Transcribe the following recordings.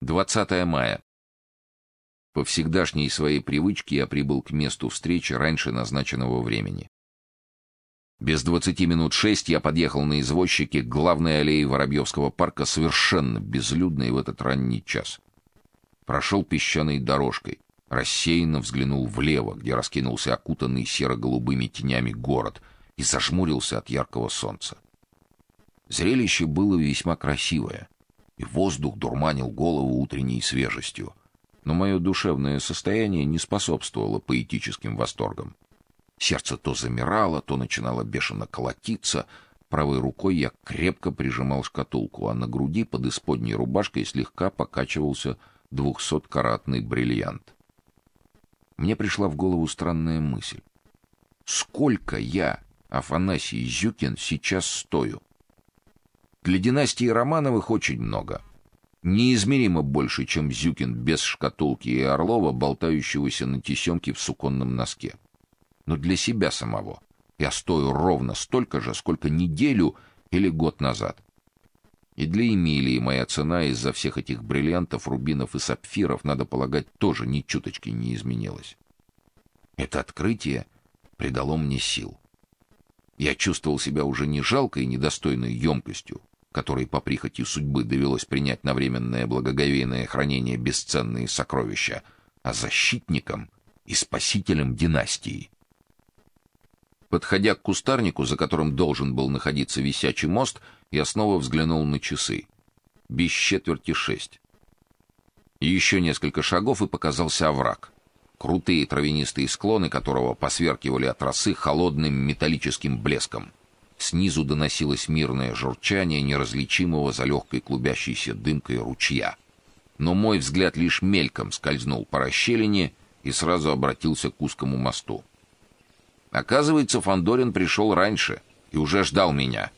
20 мая. По всегдашней своей привычке я прибыл к месту встречи раньше назначенного времени. Без двадцати минут шесть я подъехал на извозчике к главной аллее Воробьевского парка, совершенно безлюдной в этот ранний час. Прошел песчаной дорожкой, рассеянно взглянул влево, где раскинулся окутанный серо-голубыми тенями город, и зажмурился от яркого солнца. Зрелище было весьма красивое и воздух дурманил голову утренней свежестью. Но мое душевное состояние не способствовало поэтическим восторгам. Сердце то замирало, то начинало бешено колотиться. Правой рукой я крепко прижимал шкатулку, а на груди под исподней рубашкой слегка покачивался двухсоткаратный бриллиант. Мне пришла в голову странная мысль. Сколько я, Афанасий Зюкин, сейчас стою? Для династии Романовых очень много. Неизмеримо больше, чем Зюкин без шкатулки и Орлова, болтающегося на тесемке в суконном носке. Но для себя самого я стою ровно столько же, сколько неделю или год назад. И для Эмилии моя цена из-за всех этих бриллиантов, рубинов и сапфиров, надо полагать, тоже ни чуточки не изменилась. Это открытие придало мне сил. Я чувствовал себя уже не жалкой и недостойной емкостью, которой по прихоти судьбы довелось принять на временное благоговейное хранение бесценные сокровища, а защитником и спасителем династии. Подходя к кустарнику, за которым должен был находиться висячий мост, я снова взглянул на часы. Без четверти шесть. Еще несколько шагов и показался овраг крутые травянистые склоны которого посверкивали от росы холодным металлическим блеском. Снизу доносилось мирное журчание неразличимого за легкой клубящейся дымкой ручья. Но мой взгляд лишь мельком скользнул по расщелине и сразу обратился к узкому мосту. Оказывается, Фандорин пришел раньше и уже ждал меня.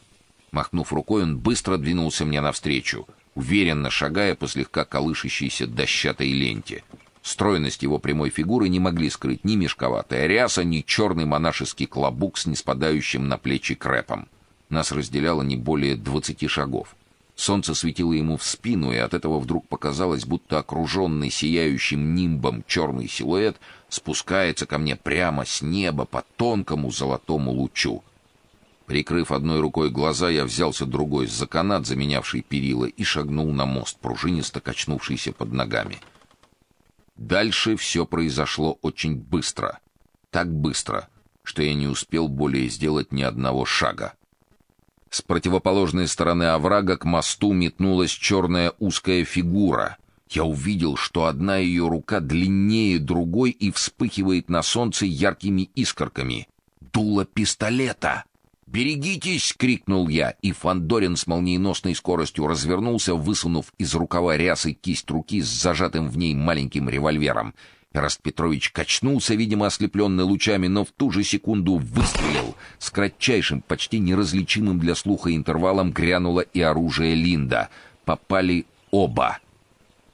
Махнув рукой, он быстро двинулся мне навстречу, уверенно шагая по слегка колышащейся дощатой ленте — Стройность его прямой фигуры не могли скрыть ни мешковатая ряса, ни черный монашеский клобук с неспадающим на плечи крепом. Нас разделяло не более двадцати шагов. Солнце светило ему в спину, и от этого вдруг показалось, будто окруженный сияющим нимбом черный силуэт спускается ко мне прямо с неба по тонкому золотому лучу. Прикрыв одной рукой глаза, я взялся другой за канат, заменявший перила, и шагнул на мост, пружинисто качнувшийся под ногами. — Дальше все произошло очень быстро. Так быстро, что я не успел более сделать ни одного шага. С противоположной стороны оврага к мосту метнулась черная узкая фигура. Я увидел, что одна ее рука длиннее другой и вспыхивает на солнце яркими искорками. Дуло пистолета. «Берегитесь!» — крикнул я, и Фандорин с молниеносной скоростью развернулся, высунув из рукава рясы кисть руки с зажатым в ней маленьким револьвером. Эраст Петрович качнулся, видимо, ослепленный лучами, но в ту же секунду выстрелил. С кратчайшим, почти неразличимым для слуха интервалом грянуло и оружие Линда. Попали оба.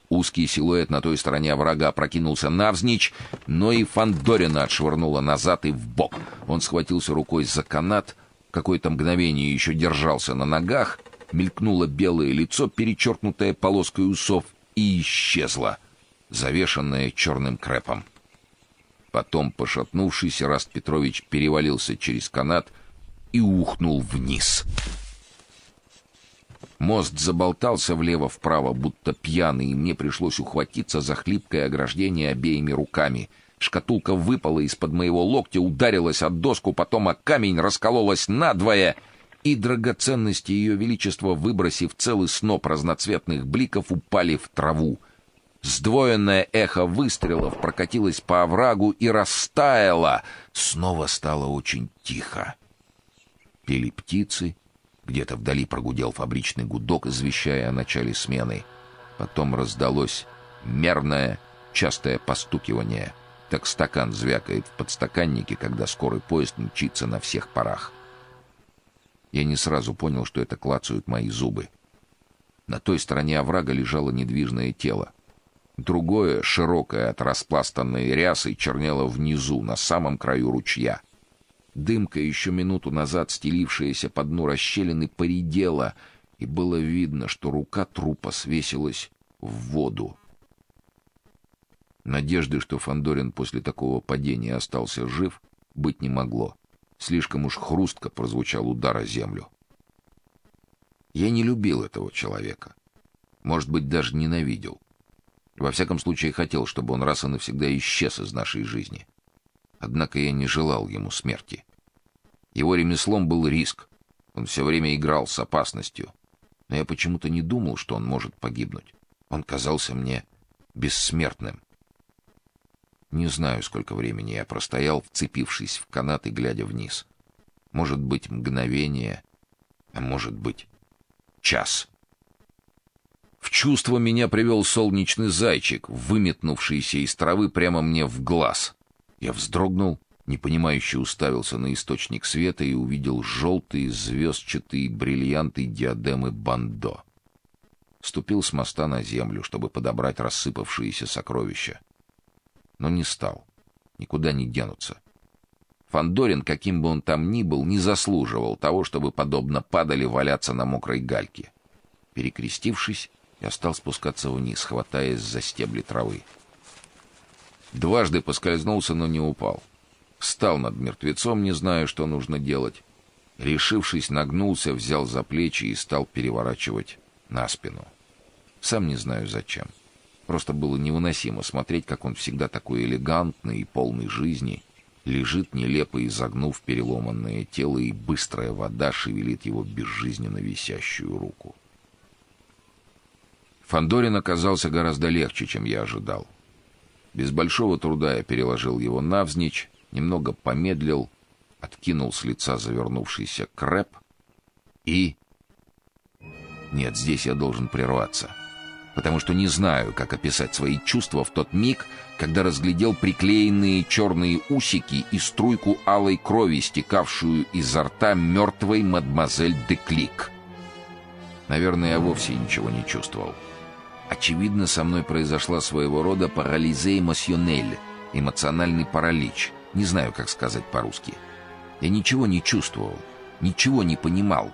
Узкий силуэт на той стороне врага прокинулся навзничь, но и Фандорина отшвырнуло назад и в бок. Он схватился рукой за канат — какое-то мгновение еще держался на ногах, мелькнуло белое лицо, перечеркнутое полоской усов, и исчезло, завешенное черным крепом. Потом, пошатнувшись, Раст Петрович перевалился через канат и ухнул вниз. Мост заболтался влево-вправо, будто пьяный, и мне пришлось ухватиться за хлипкое ограждение обеими руками — Шкатулка выпала из-под моего локтя, ударилась от доску, потом о камень, раскололась надвое, и драгоценности ее величества, выбросив целый сноп разноцветных бликов, упали в траву. Сдвоенное эхо выстрелов прокатилось по оврагу и растаяло. Снова стало очень тихо. Пели птицы, где-то вдали прогудел фабричный гудок, извещая о начале смены. Потом раздалось мерное, частое постукивание — так стакан звякает в подстаканнике, когда скорый поезд мчится на всех парах. Я не сразу понял, что это клацают мои зубы. На той стороне оврага лежало недвижное тело. Другое, широкое от распластанной рясы, чернело внизу, на самом краю ручья. Дымка, еще минуту назад стелившаяся по дну расщелины, поредела, и было видно, что рука трупа свесилась в воду. Надежды, что Фандорин после такого падения остался жив, быть не могло. Слишком уж хрустко прозвучал удар о землю. Я не любил этого человека. Может быть, даже ненавидел. Во всяком случае, хотел, чтобы он раз и навсегда исчез из нашей жизни. Однако я не желал ему смерти. Его ремеслом был риск. Он все время играл с опасностью. Но я почему-то не думал, что он может погибнуть. Он казался мне бессмертным. Не знаю, сколько времени я простоял, вцепившись в канат и глядя вниз. Может быть, мгновение, а может быть, час. В чувство меня привел солнечный зайчик, выметнувшийся из травы прямо мне в глаз. Я вздрогнул, непонимающе уставился на источник света и увидел желтые звездчатые бриллианты диадемы Бандо. Ступил с моста на землю, чтобы подобрать рассыпавшиеся сокровища но не стал. Никуда не денутся. Фандорин, каким бы он там ни был, не заслуживал того, чтобы подобно падали валяться на мокрой гальке. Перекрестившись, я стал спускаться вниз, хватаясь за стебли травы. Дважды поскользнулся, но не упал. Встал над мертвецом, не зная, что нужно делать. Решившись, нагнулся, взял за плечи и стал переворачивать на спину. Сам не знаю зачем. Просто было невыносимо смотреть, как он всегда такой элегантный и полный жизни лежит нелепо изогнув переломанное тело, и быстрая вода шевелит его безжизненно висящую руку. Фандорин оказался гораздо легче, чем я ожидал. Без большого труда я переложил его навзничь, немного помедлил, откинул с лица завернувшийся крэп и... Нет, здесь я должен прерваться потому что не знаю, как описать свои чувства в тот миг, когда разглядел приклеенные черные усики и струйку алой крови, стекавшую изо рта мертвой мадемуазель де Клик. Наверное, я вовсе ничего не чувствовал. Очевидно, со мной произошла своего рода парализе эмоционель, эмоциональный паралич. Не знаю, как сказать по-русски. Я ничего не чувствовал, ничего не понимал,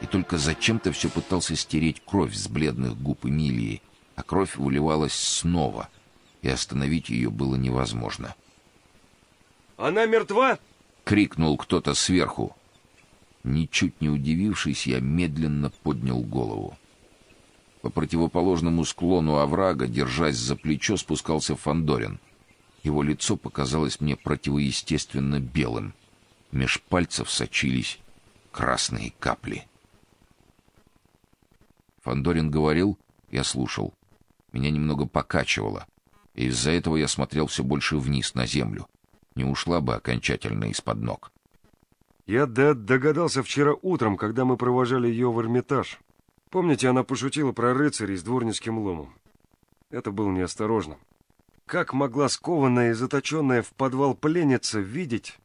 и только зачем-то все пытался стереть кровь с бледных губ Эмилии, а кровь выливалась снова, и остановить ее было невозможно. «Она мертва?» — крикнул кто-то сверху. Ничуть не удивившись, я медленно поднял голову. По противоположному склону оврага, держась за плечо, спускался Фандорин. Его лицо показалось мне противоестественно белым. Меж пальцев сочились красные капли. Фандорин говорил, я слушал. Меня немного покачивало, и из-за этого я смотрел все больше вниз на землю. Не ушла бы окончательно из-под ног. Я да догадался вчера утром, когда мы провожали ее в Эрмитаж. Помните, она пошутила про рыцарей с дворницким ломом? Это было неосторожно. Как могла скованная и заточенная в подвал пленница видеть,